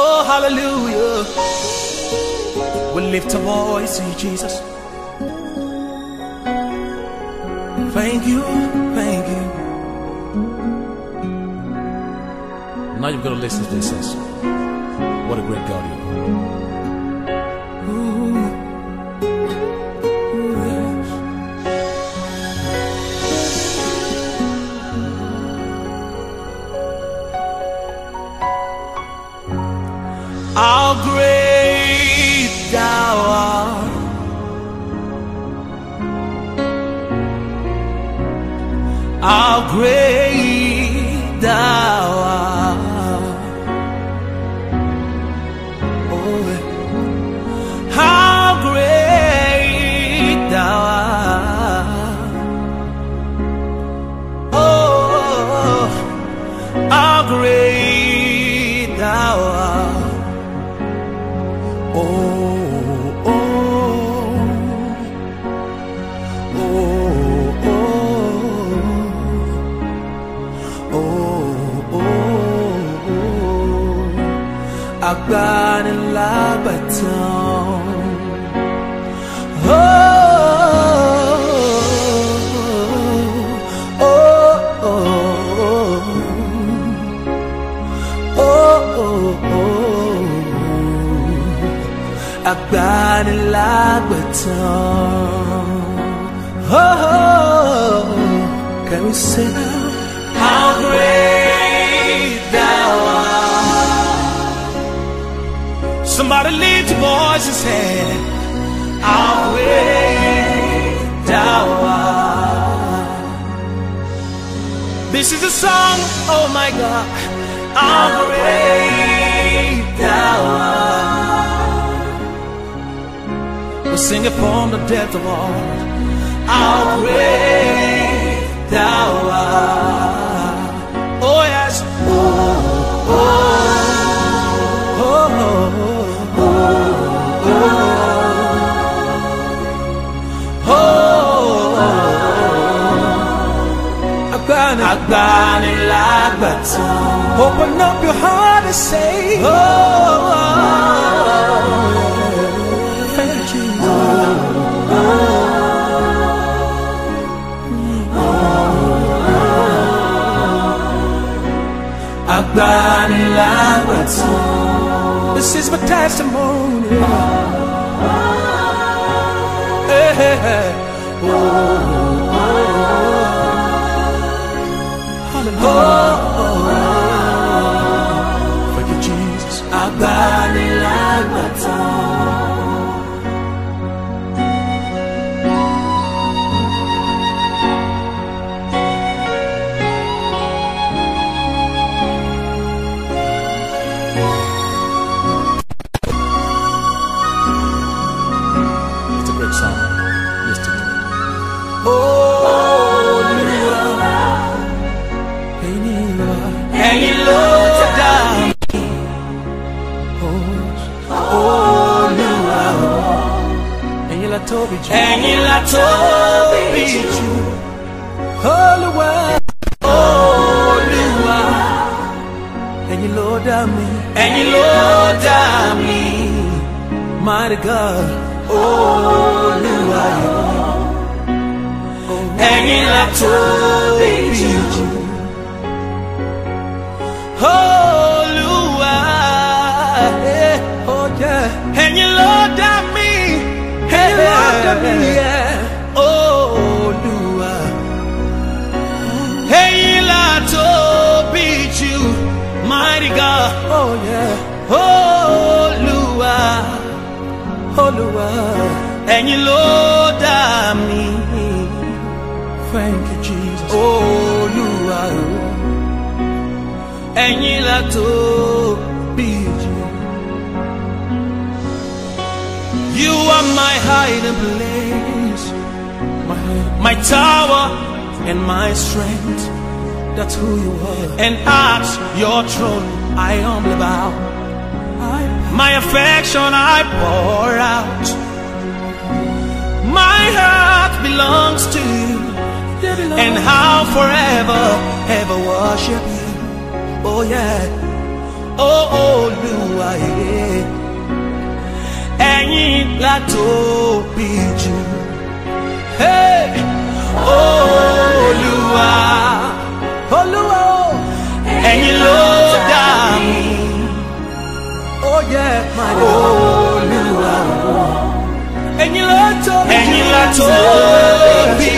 Oh, hallelujah. We lift a voice to you, Jesus. Thank you, thank you. Now you've got to listen to this. What a great God you are. great. song. Oh, can we sing How great thou art. Somebody lift your voice and say, How great thou art. This is a song, oh my God. How great thou art sing it from the death of all. How great thou art. Oh, yes. Oh, oh, oh, oh, oh, oh, oh. oh oh oh oh oh oh oh oh oh oh. oh, oh. This is my testimony. Hallelujah. Toby Ju. Ẹ̀yin la Toby Ju. Olúwa. you Ẹ̀yin ló me, and you lord dá mi. Mighty God. Olúwa you Ẹ̀yin la Toby Ju. Olúwa. and you lord mi yeah. Olúwa. Èyí I tóbi jù, mighty God. Oh yeah. Olúwa. Olúwa. Ẹ̀yin ló dá mi. Thank you Jesus. Olúwa. Ẹ̀yin la tóbi. my hiding place, my, my tower and my strength. That's who you are. And at your throne I humbly bow. My affection I pour out. My heart belongs to you. And I'll forever ever worship you. Oh yeah. Oh, oh, do I. hear ẹ̀yìn látòbí jù. Olúwa Olúwa o ẹ̀yìn ló dá mi. Ó yẹ pàdé Olúwa o ẹ̀yìn látòbí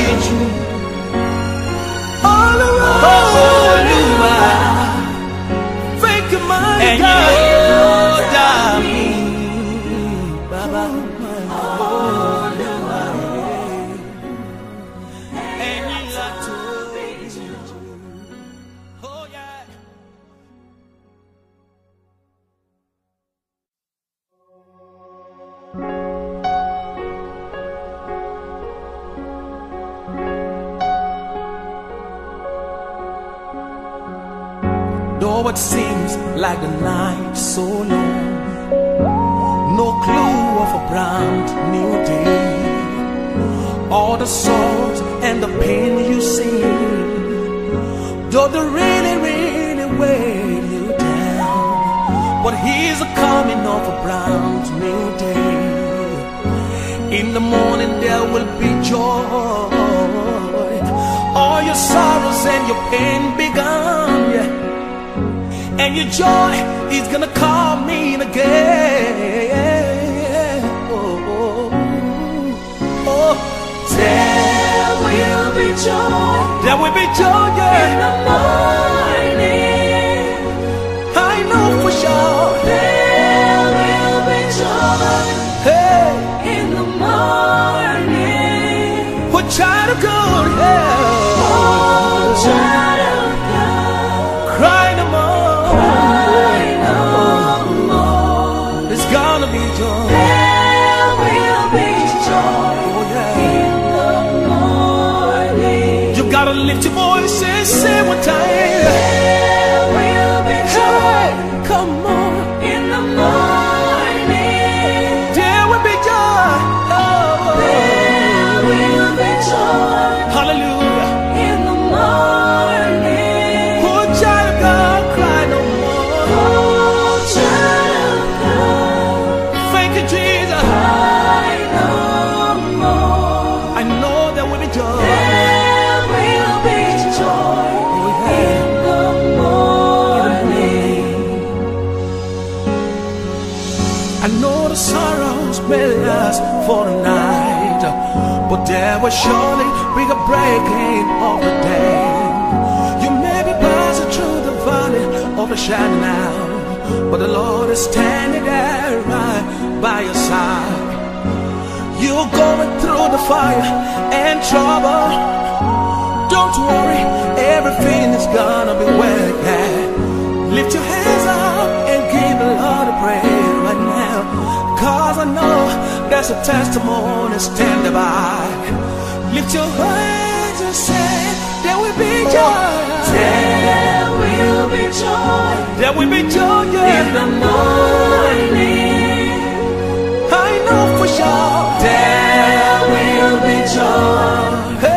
and begun, yeah. And your joy is gonna call me again. Oh, oh, oh, oh. There will be joy. There will be joy. but surely we got breaking all the day. You may be passing through the valley of the shadow now, but the Lord is standing there right by your side. You're going through the fire and trouble. Don't worry, everything is gonna be well. Yeah. Lift your hands up and give the Lord a prayer right now. Cause I know there's a testimony standing by. Lift your hands and say, There will be joy. There will be joy. There will be joy in the morning. I know for sure. There will be joy.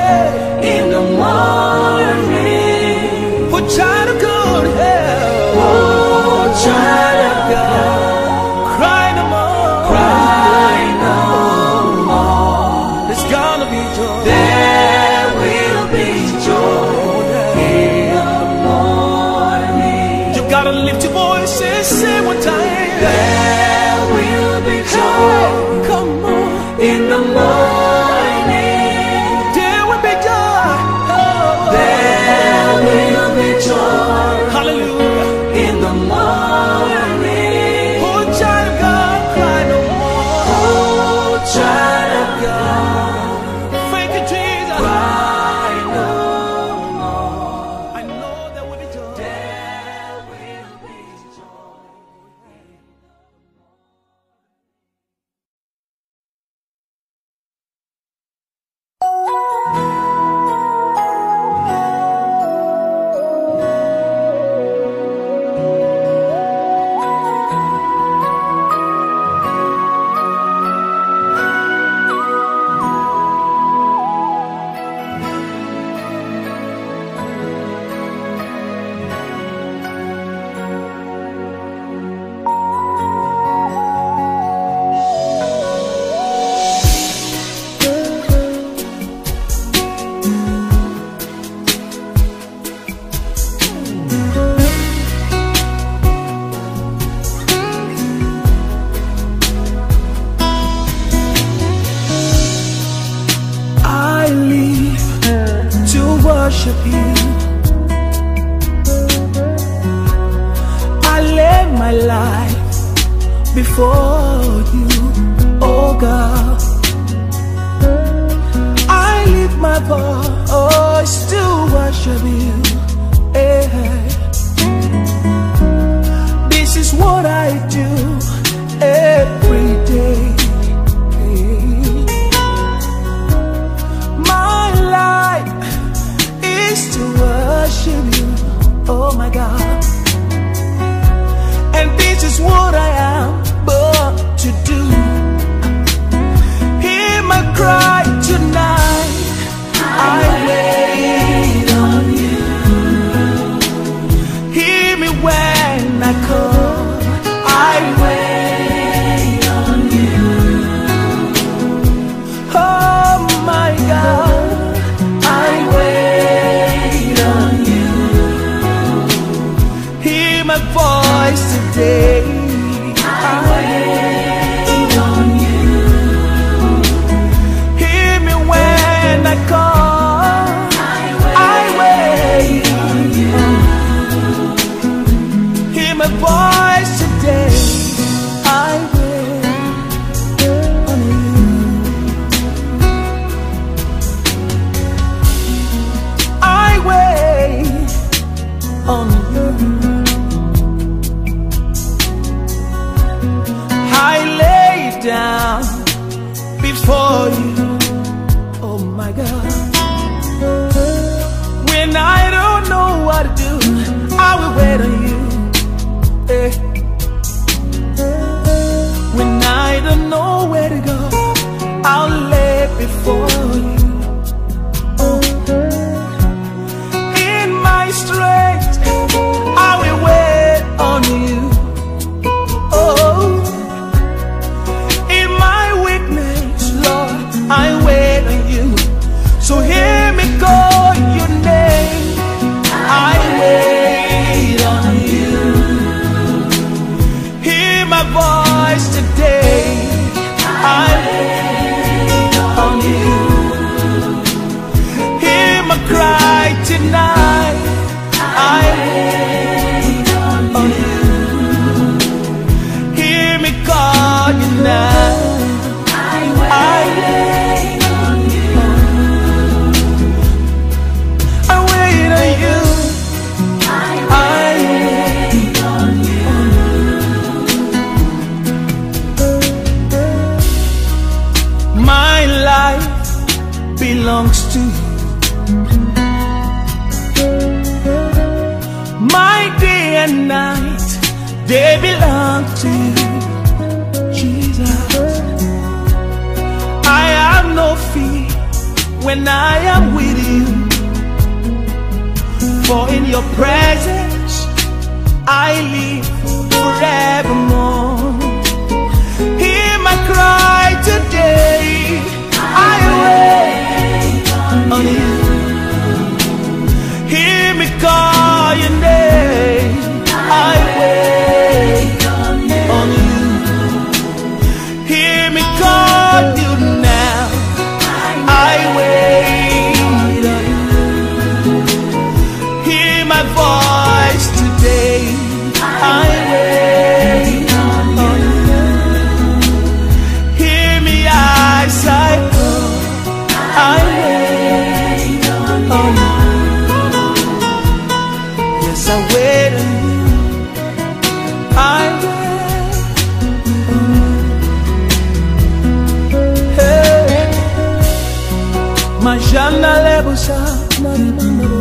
放下。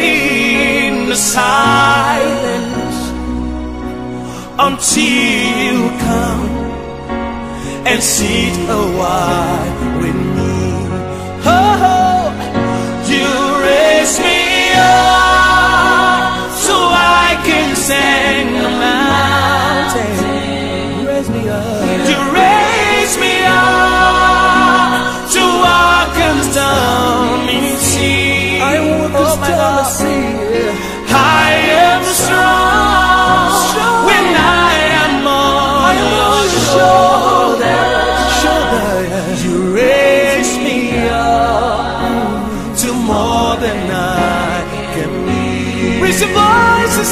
in the silence until you come and sit a while.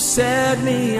sadly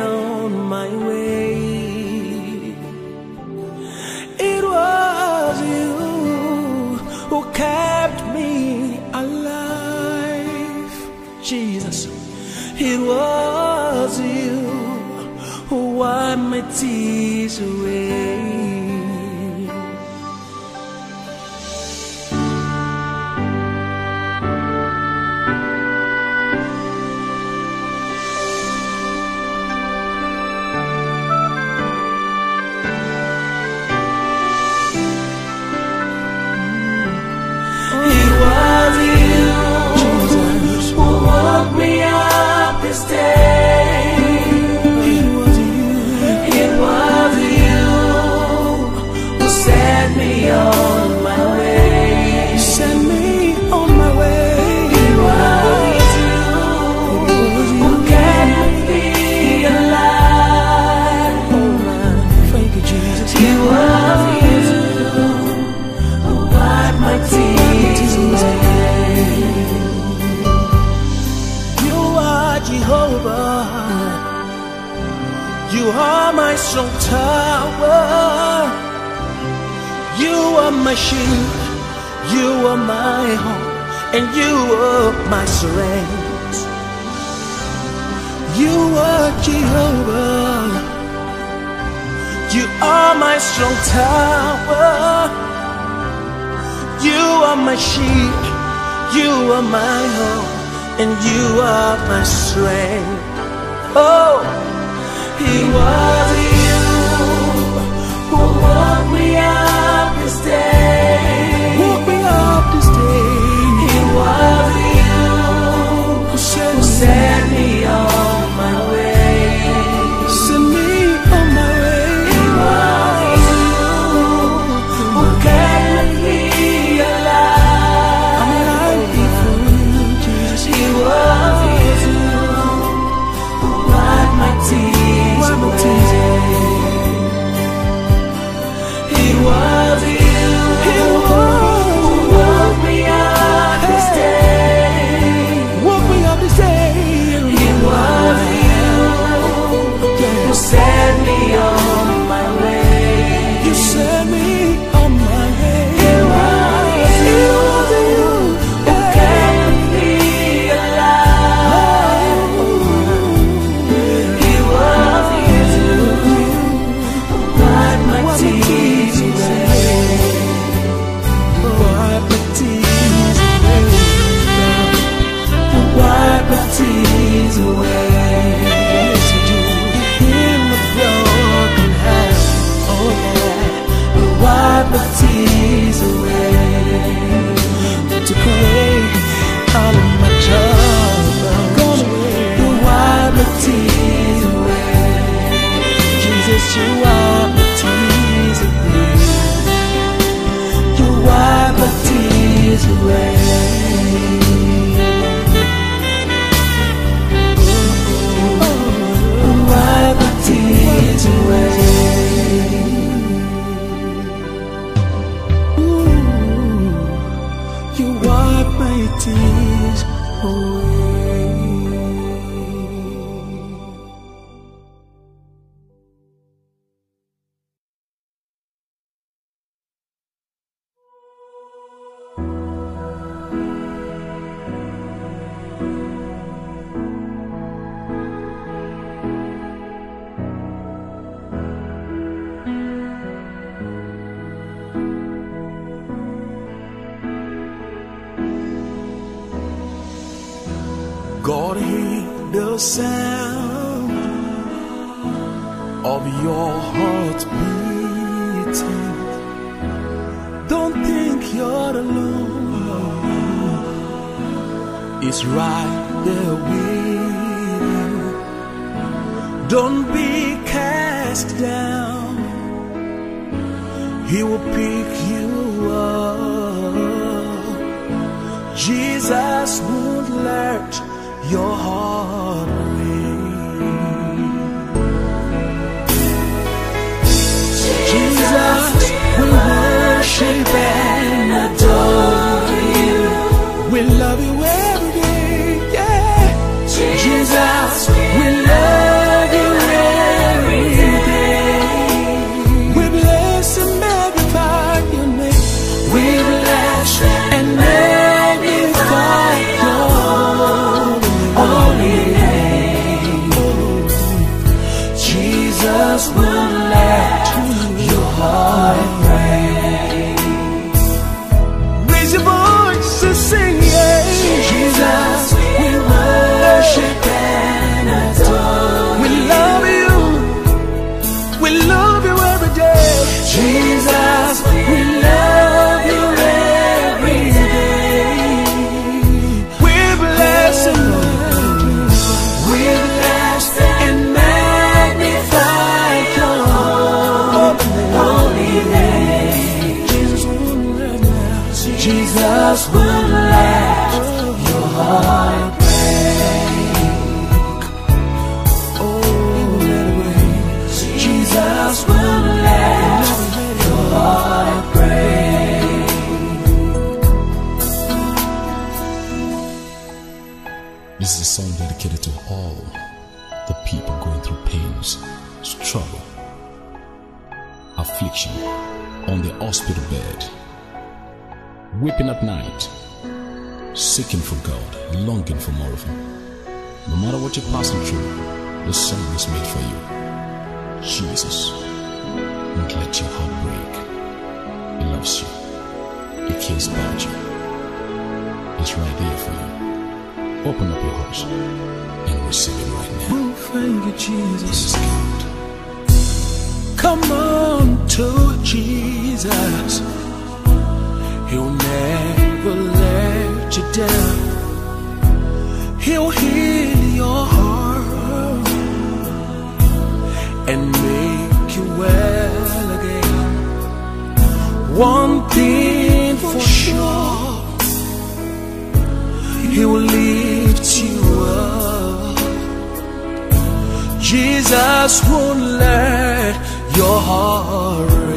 my shield, you are my hope, and you are my strength. You are Jehovah, you are my strong tower, you are my shield, you are my hope, and you are my strength. Oh, He was you who woke me up instead. will pick you up. Jesus won't let your heart break. Jesus, Jesus we worship and adore you. We love you. at night, seeking for God, longing for more of Him. No matter what you're passing through, the song is made for you. Jesus, will not let your heart break. He loves you. He cares about you. He's right there for you. Open up your heart and receive Him right now. Oh, thank you, Jesus. Come on to Jesus. He'll never let you down. He'll heal your heart and make you well again. One thing for sure, He'll lift you up. Jesus won't let your heart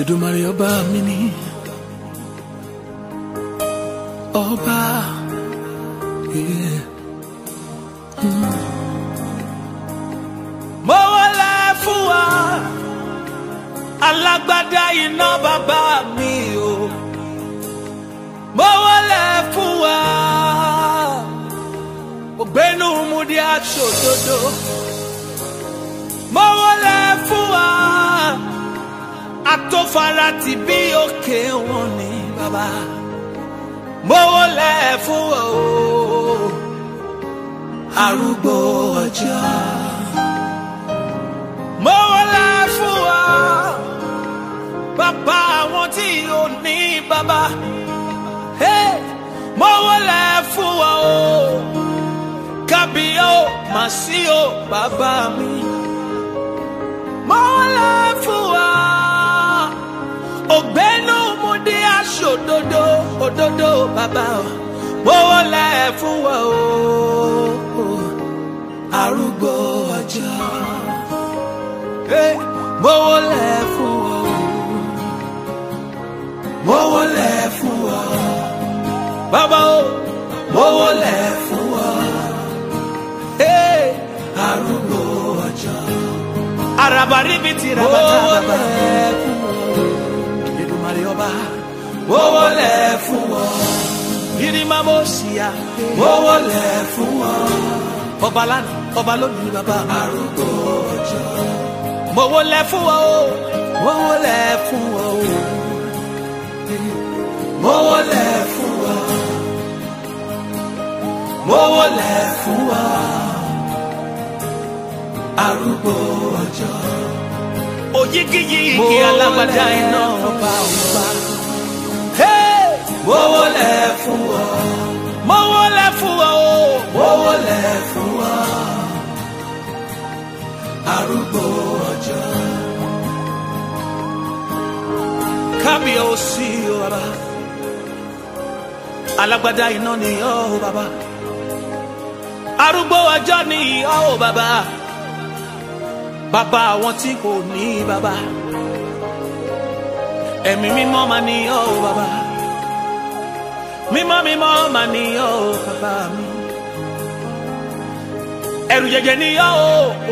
Èdùmàrè ọba mi ni ọba hmm. mo wọlé fún wa alágbádá iná bàbá mi o mo wọlé fún wa ògbénu múdi aṣòdodo mo wọlé fún wa atófara ti bí òkè wọn ni bàbá mowó lẹ̀ fún ọ arúgbó ọjọ́ mowó lẹ̀ fún ọ bàbá àwọn tí ò ní bàbá mowó lẹ̀ fún ọ kábíyó màsí ó bàbá mi mowó lẹ̀ fún ọ ògbénú mu dé aṣọ òdodo òdodo bàbá o gbówó lẹ̀ fún wa o arúgbó ọjọ́ gbówó lẹ̀ fún wa o gbówó lẹ̀ fún wa bàbá o gbówó lẹ̀ fún wa arúgbó ọjọ́ arabari ti rabata bàbá. Olódùmarè ọba owó lẹ̀ fún wọn girima mo ṣìyà owó lẹ̀ fún wọn ọba lánàá ọba lónìí bàbá arúgbó ọjọ́ mo wó lẹ̀ fún wọn o mo wó fún wọn o mo wó fún wọn mo wó fún wọn arúgbó ọjọ́ yigi yigi alágbádá iná ọba ọba. Mowó lẹ̀ fún ọ. Mowó lẹ̀ fún ọ. Mowó lẹ̀ fún ọ. Arúgbó ọjọ́. Kábíyèsí o bàbá. Alágbádá iná ni ọ́ bàbá. Arúgbó ọjọ́ ni ọ́ bàbá bàbá àwọn tí kò ní bàbá ẹ̀mí mímọ́ mà ní ọ́ bàbá mímọ́ mímọ́ mà ní ọ́ bàbá mi ẹ̀rù jẹ̀jẹ̀ ní ọ́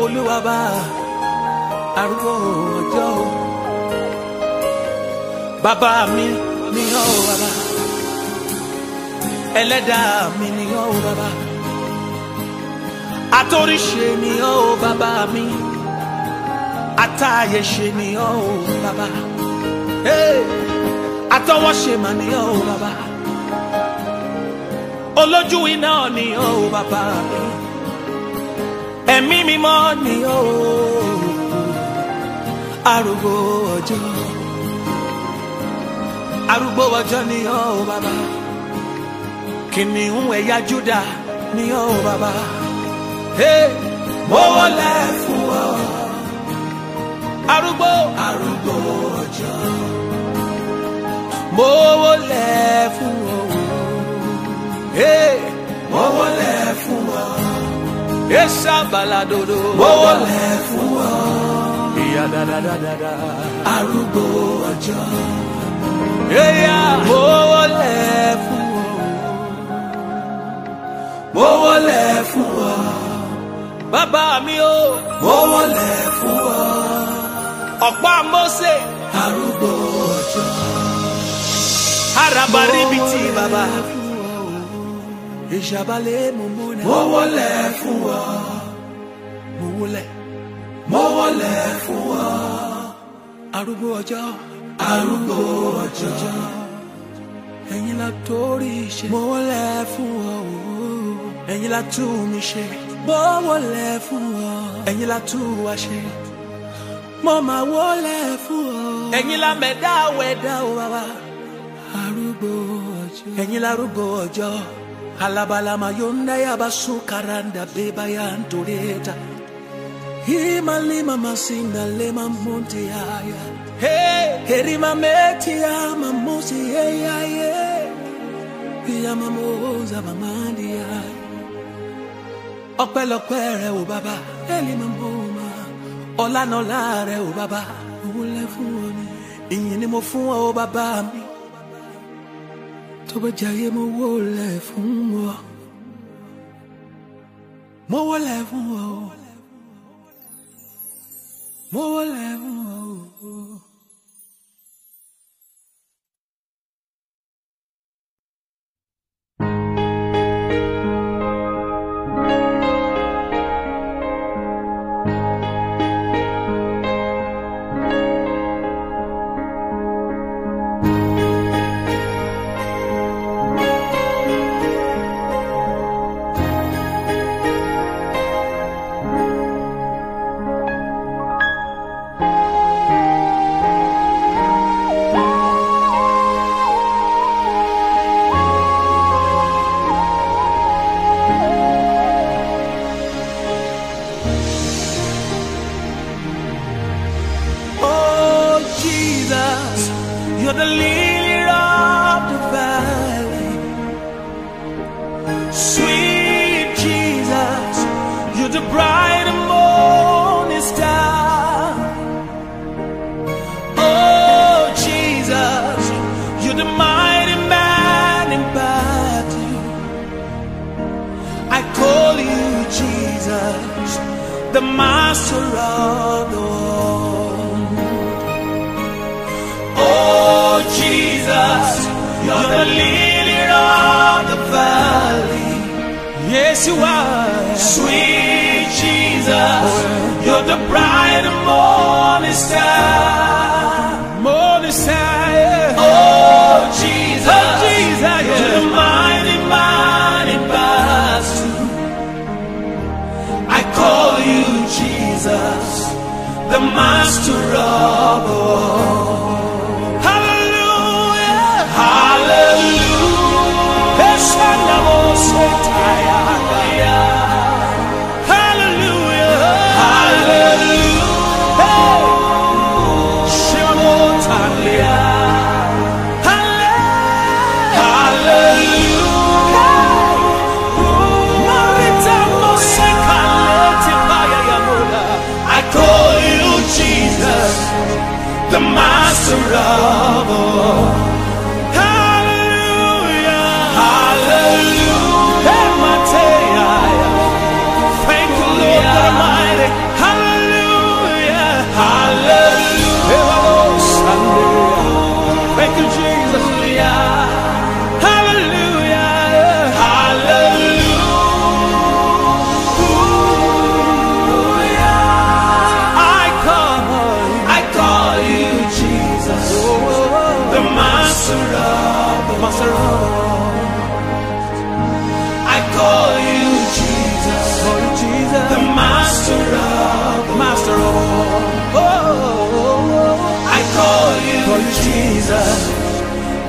olúwa bá arúgbó ọjọ́ bàbá mi ní ọ́ bàbá ẹlẹ́dàá mi ní ọ́ bàbá àtòríṣe ní ọ́ bàbá mi. Ni, oh, baba àtàyè ṣe nìyàn o bàbá àtọwọ́ ṣe mà nìyàn o bàbá olójú iná nìyàn o bàbá ẹ̀mí mímọ́ nìyàn o arúgbó ọjọ́ arúgbó ọjọ́ nìyàn o bàbá kìnìún ẹ̀yà Júdà nìyàn o bàbá hey. wọlé fún ọ arúgbó arúgbó ọjọ́ mo wọlé fún owó mo wọlé fún ọ yéṣà baladodo mo wọlé fún ọ ìyá dáadáa arúgbó ọjọ́ mo wọlé fún ọ mo wọlé fún ọ bàbá mi o mo wọlé fún ọ ọ̀pá Mósè. arúgbó ọjọ́. araba ríbitì bàbá. ìṣàbálẹ̀ mú mú náà. mo wọlé fún ọ. mo wọlé. mo wọlé fún ọ. arúgbó ọjọ́. arúgbó ọjọ́. ẹ̀yin la torí ṣe. mo wọlé fún ọ. ẹ̀yin la tún mi ṣe. mo wọlé fún ọ. ẹ̀yin la tún wa ṣe. Mama máa wọlé fún ọ. ẹ̀yin la mẹ̀dá wẹ̀dá o bàbá. arúgbó ọjọ́. ẹ̀yin la arúgbó ọjọ́. alabalama yonda yaba sukaranda beba ya ntoreta. hima lima masinda lema monte ya. Hey. erima meti ya mamosi yeyaye. iya mamoza mamandi yaya. ọpẹ́lọpẹ́ rẹ o bàbá. Eli mo. ọlá náà láàrẹ ò bàbá òun lẹ fún ọ ni ìyìn ni mo fún ọ bàbá mi tó bá jayé mo wó lẹ fún ọ mo wó lẹ fún ọ mo wó lẹ fún ọ.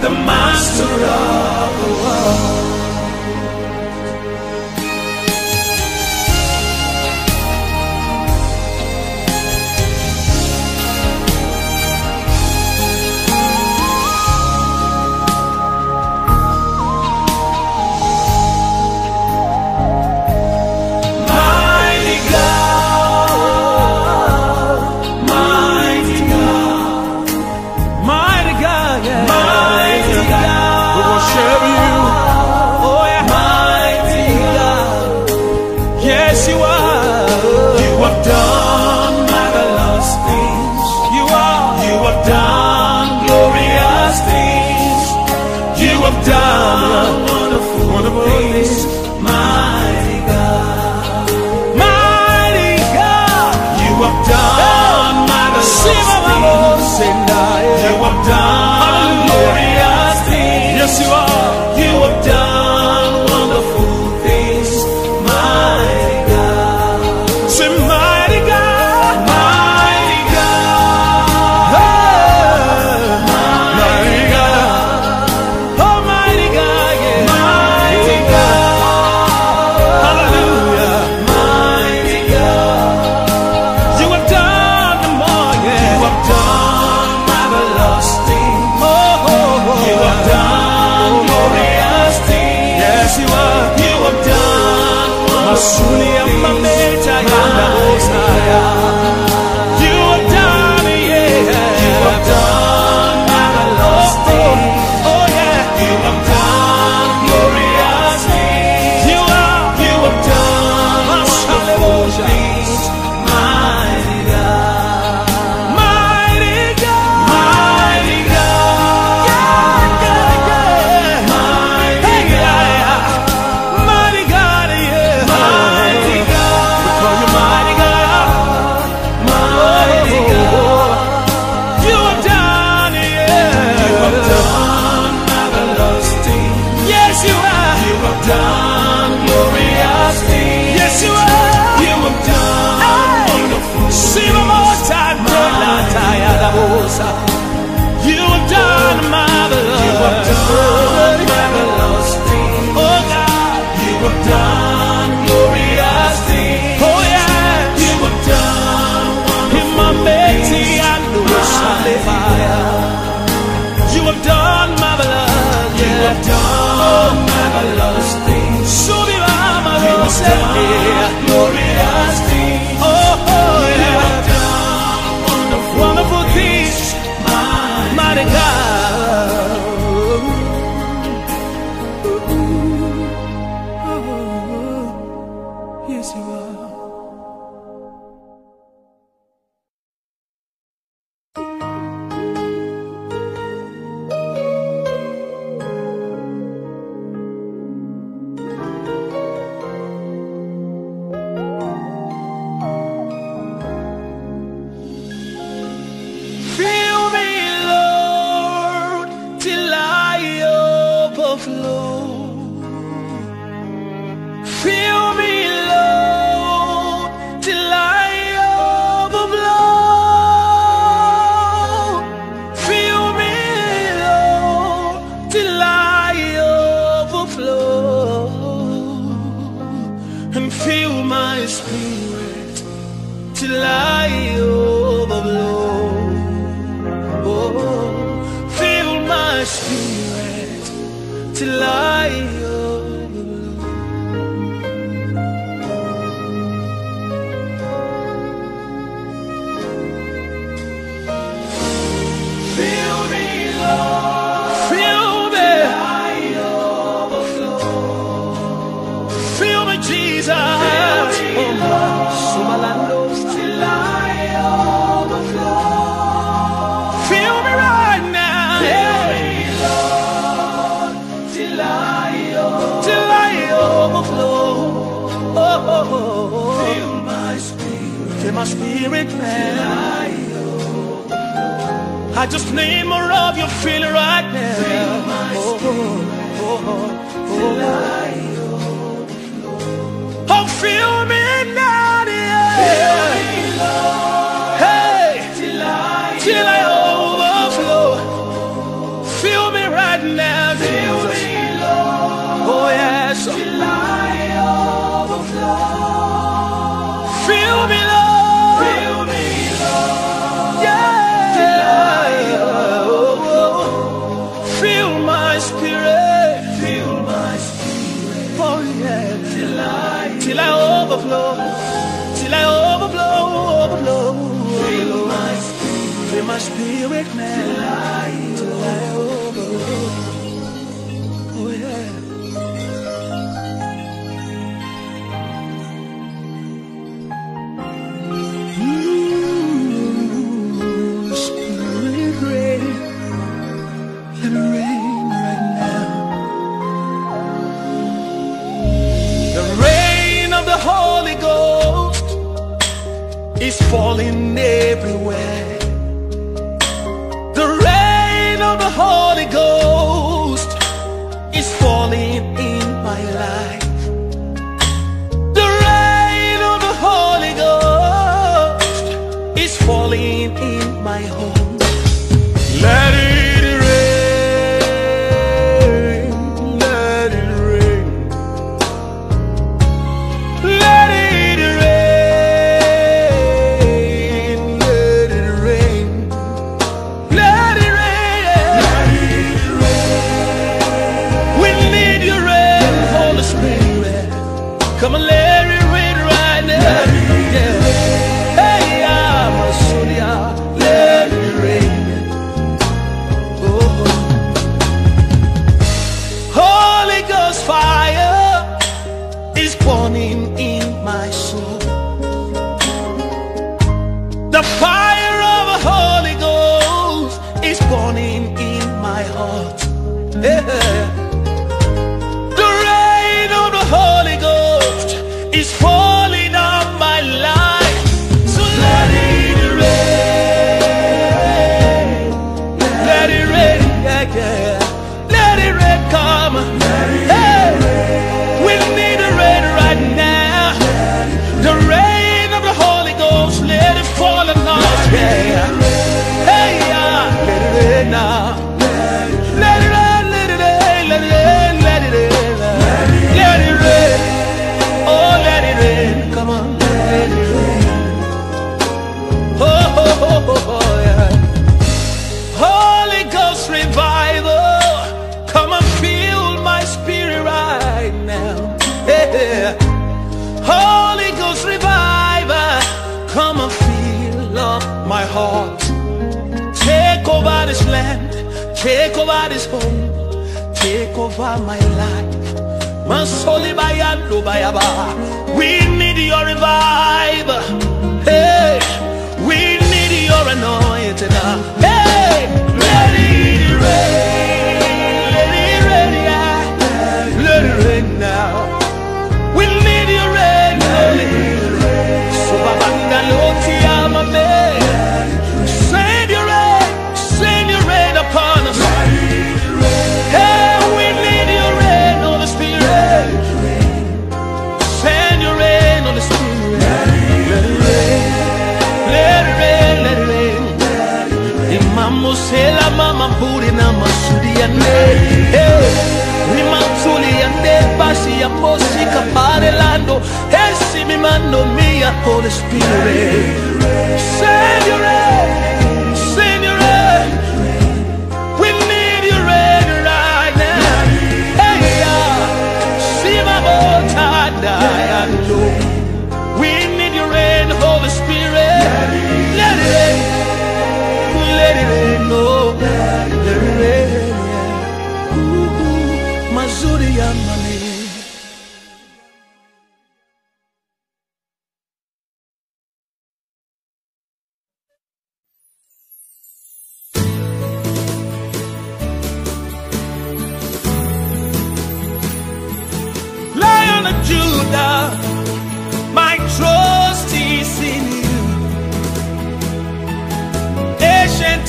the master of. me. I just need more of your feeling right now. Fill my spirit, oh, oh, oh, oh. Till I overflow. Oh, feel spirit man to lie over. rain, let it rain right now. The rain of the Holy Ghost is falling Holy Spirit. Send your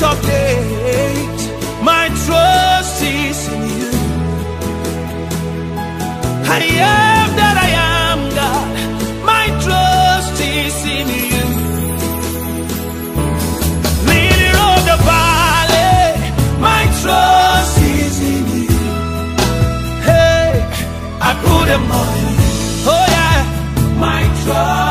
of day. My trust is in you. I am that I am, God. My trust is in you. Leader of the valley, my trust is in you. Hey, I put them on you. Oh yeah, my trust.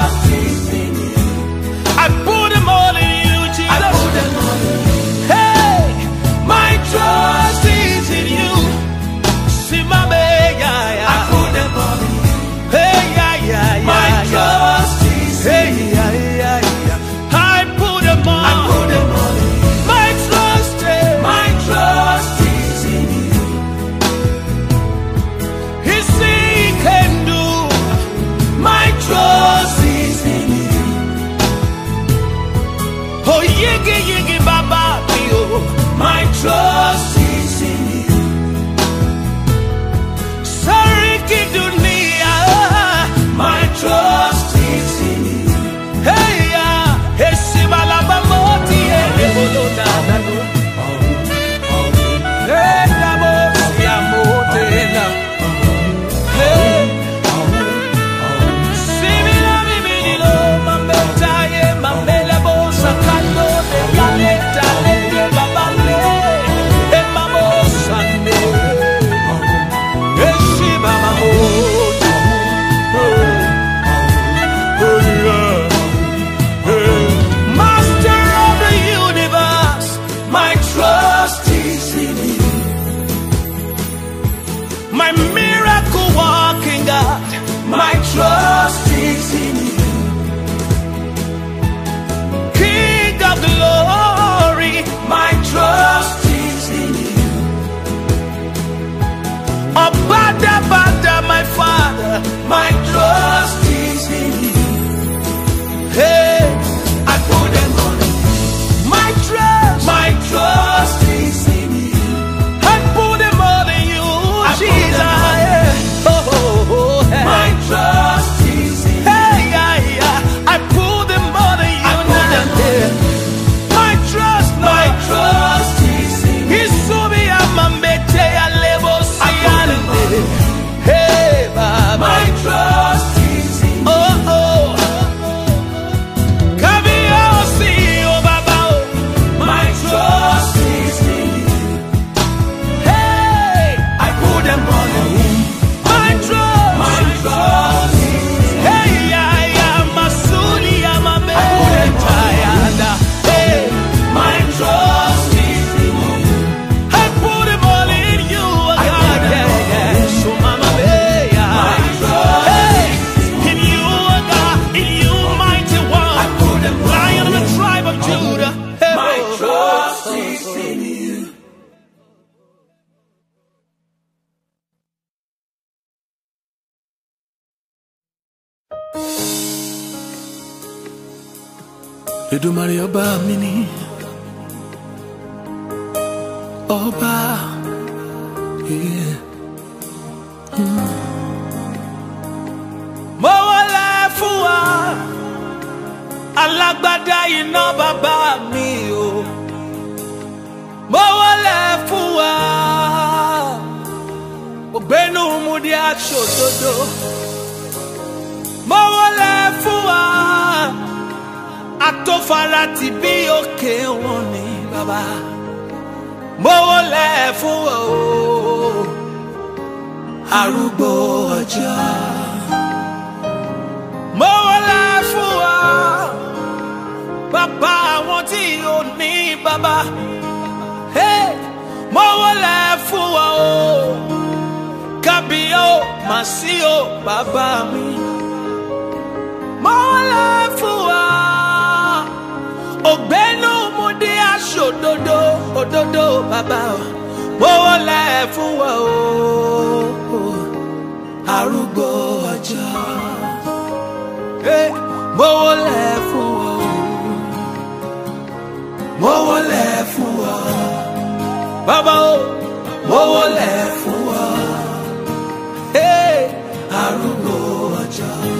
Èdùmàrè ọba mi ni ọba mo wọlé fún wa alágbádá iná bàbá mi o mo wọlé fún wa ògbénu mu di aṣòdodo mọ́wọ́lẹ̀ fún wa àtòfara ti bí òkè wọn ní bàbá mọ́wọ́lẹ̀ fún wa o arúgbó ọjọ́ mọ́wọ́lẹ̀ fún wa bàbá àwọn tí ò ní bàbá mọ́wọ́lẹ̀ fún wa o kábíyó màsíyó bàbá mi mọ́lẹ̀ fún wa ògbẹ́nu mo dé òdodo bàbá o mọ́lẹ̀ fún wa o arúgbó ọjọ́ eh, mọ́lẹ̀ fún wa o mọ́lẹ̀ fún wa bàbá o mọ́lẹ̀ fún wa eh, arúgbó ọjọ́.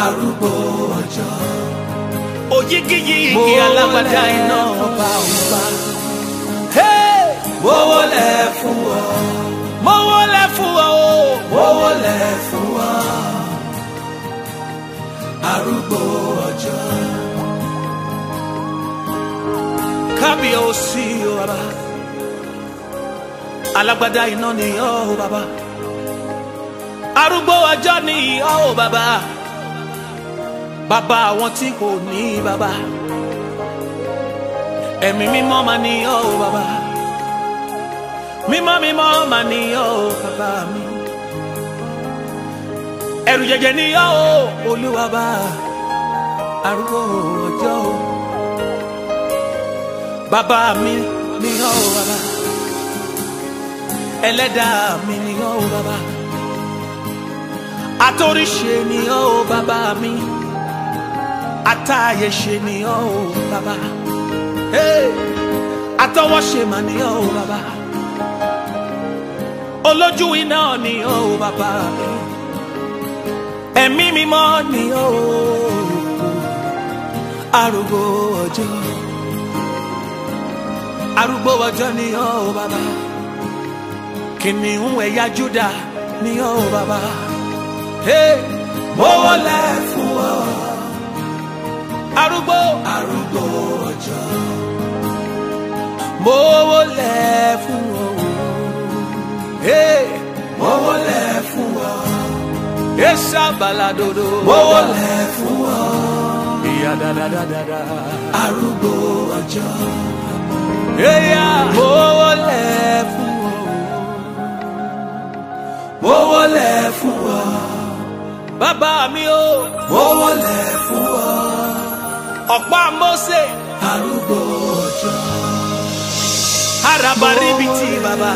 arúgbó ọjọ́. òyígíyígi alágbádá iná ọba ọba. mọ́wọ́lẹ̀ fún ọ. mọ́wọ́lẹ̀ fún ọ. mọ́wọ́lẹ̀ fún ọ. arúgbó ọjọ́. kábíyèsí o bàbá alágbádá iná ni ọ o bàbá arúgbó ọjọ́ ni ọ o bàbá bàbá àwọn tí kò ní bàbá ẹ̀mí mímọ́ máa ní ọ́ o bàbá mímọ́ mímọ́ máa ní ọ́ o bàbá mi ẹ̀rù jẹjẹ ní ọ́ o olúwa bá arúgbó ọjọ́ o bàbá mi ní ọ́ o bàbá ẹlẹ́dàá mi ní ọ́ o bàbá àtòríṣe ní ọ́ bàbá mi àtàyè ṣe nìyàn o bàbá àtọwọ́ ṣe mà nìyàn o bàbá olójú iná nìyàn o bàbá ẹ̀mí mímọ́ nìyàn o arúgbó ọjọ́ arúgbó ọjọ́ nìyàn o bàbá kìnìún ẹ̀yà Júdà nìyàn o bàbá mo fún ọ arúgbó arúgbó ọjọ́ mo wólẹ̀ fún ọ mo wólẹ̀ fún ọ èsà baladodo mo wólẹ̀ fún ọ ìyá dáadáa arúgbó ọjọ́ mo wólẹ̀ fún ọ mo wọlé fún ọ. bàbá mi o. mo wọlé fún ọ ọ̀pá Mósè. arúgbó ọjọ́. araba ríbitì bàbá.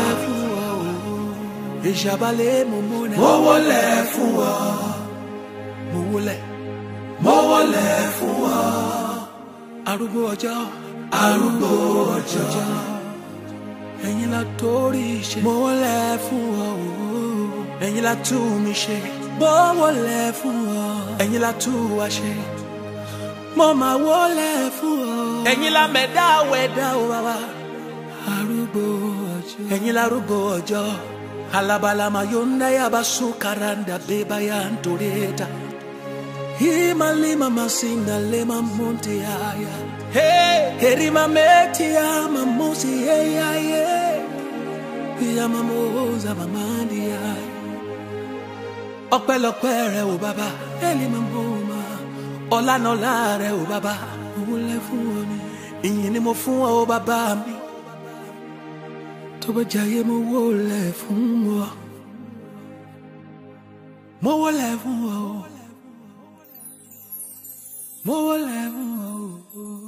ìṣàbálẹ̀ mo múlẹ̀. mo wọlé fún ọ. mo wọlé. mo wọlé fún ọ. arúgbó ọjọ́. arúgbó ọjọ́. ẹ̀yin la torí iṣẹ́. mo wọlé fún ọ. ẹ̀yin la tún mi ṣe. mo wọlé fún ọ. ẹ̀yin la tún wa ṣe. Mama máa wọlé fún ọ. ẹ̀yin la mẹ̀dá wẹ̀dá o bàbá. arúgbó ọjọ́. ẹ̀yin la arúgbó ọjọ́. alabalama yóò náyà bá bébà yá ń torí ta. Hima lima masina lima monte ya, Hey, herima meti ama mosi ya aye. Yama moza mamandi ya, Ọpẹ́lọpẹ́ rẹ o baba, eli mo. ọlá náà láàárẹ̀ ò bàbá òun lẹ fún ọ ni ìyìn ni mo fún ọ bàbá mi tó bá jayé mo wó lẹ fún ọ mo wó lẹ fún ọ mo wó lẹ fún ọ.